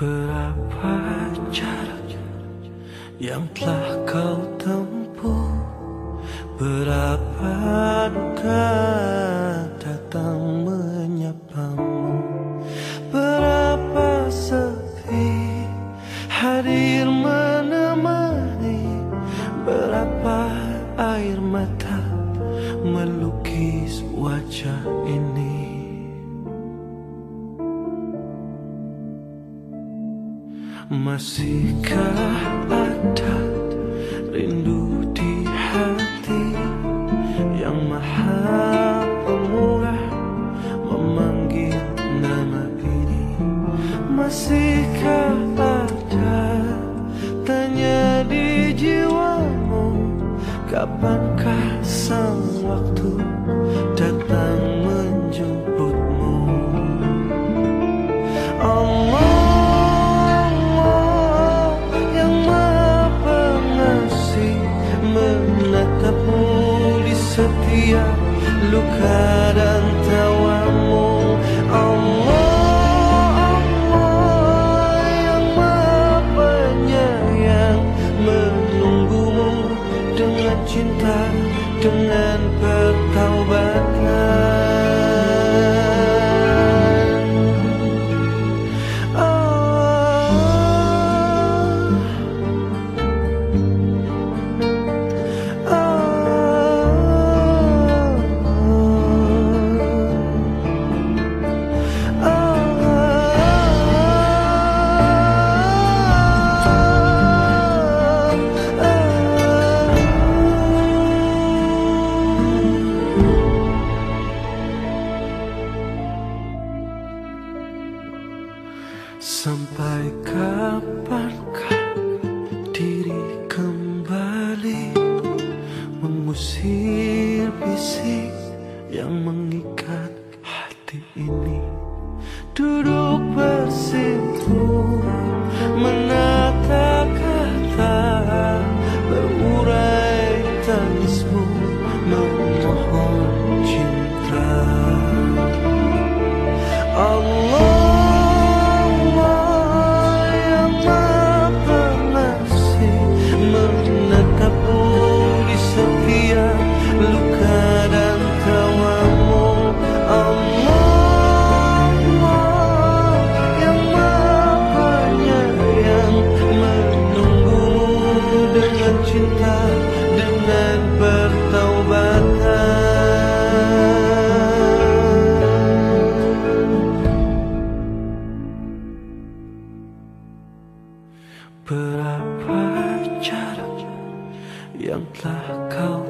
Berapa jarak yang telah kau tempuh? Berapa duka datang menyapamu Berapa sepi hadir menemani? Berapa air mata melukis wajah ini Masihkah ada rindu di hati Yang maha pemurah memanggil nama ini? Masihkah ada tanya di jiwamu Kapankah sang waktu datang luka dan tawamu. Allah, Allah yang maha penyayang. Menunggumu dengan cinta, dengan pertaubatan Sampai kapankah diri kembali mengusir bisik yang mengikat hati ini? Duduk bersimpu menata kata berurai tangismu memohon cinta. Allah cinta dengan pertaubatan Berapa jarak yang telah kau